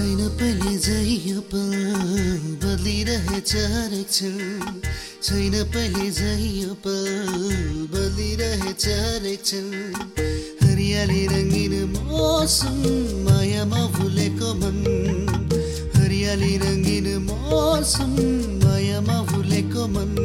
यो पल बदलिरहेछ हरेक क्षण छैन पहिले झै यो पल हरेक क्षण हरियाली रङ्गिन मौसम मायामा भुलेको मन। हरियाली रङ्गिन मौसम मायामा भुलेको मन।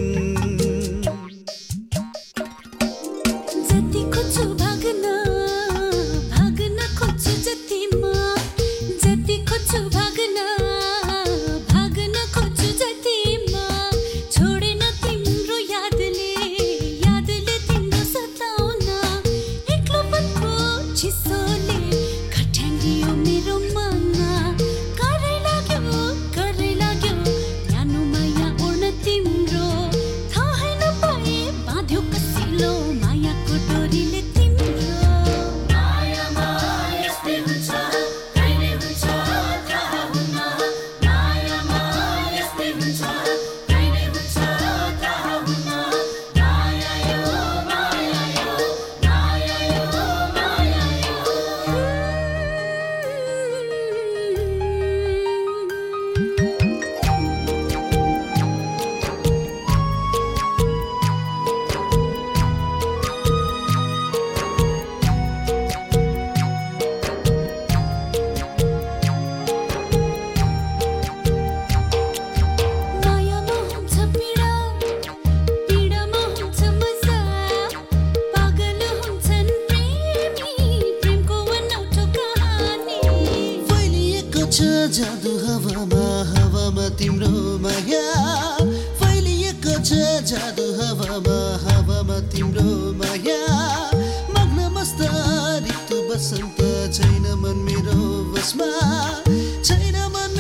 जादु हावामा हावामा तिम्रो माया। फैलिएको छ जादु हावामा हावामा तिम्रो माया। मग्न मस्त ऋतु बसन्त छैन मन मेरो बसमा छैन मन